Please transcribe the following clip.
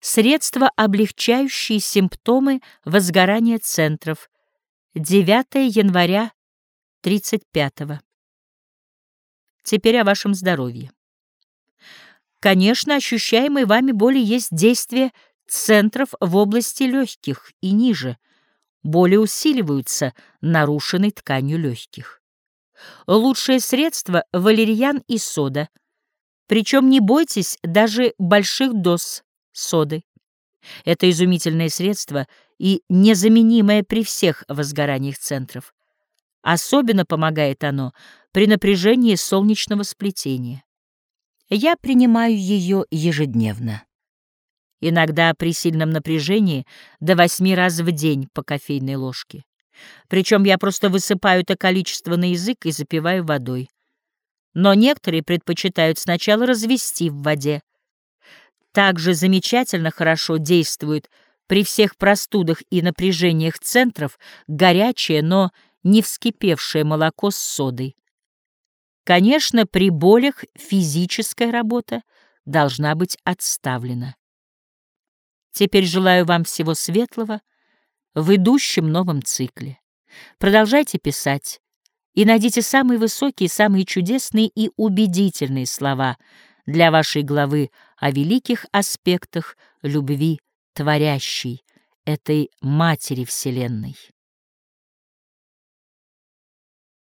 Средства, облегчающие симптомы возгорания центров. 9 января 35 -го. Теперь о вашем здоровье. Конечно, ощущаемой вами боли есть действие центров в области легких и ниже. Боли усиливаются нарушенной тканью легких. Лучшее средство — валерьян и сода. Причем не бойтесь даже больших доз соды. Это изумительное средство и незаменимое при всех возгораниях центров. Особенно помогает оно при напряжении солнечного сплетения. Я принимаю ее ежедневно. Иногда при сильном напряжении до восьми раз в день по кофейной ложке. Причем я просто высыпаю это количество на язык и запиваю водой. Но некоторые предпочитают сначала развести в воде. Также замечательно хорошо действует при всех простудах и напряжениях центров горячее, но не вскипевшее молоко с содой. Конечно, при болях физическая работа должна быть отставлена. Теперь желаю вам всего светлого в идущем новом цикле. Продолжайте писать и найдите самые высокие, самые чудесные и убедительные слова для вашей главы о великих аспектах любви творящей, этой Матери Вселенной.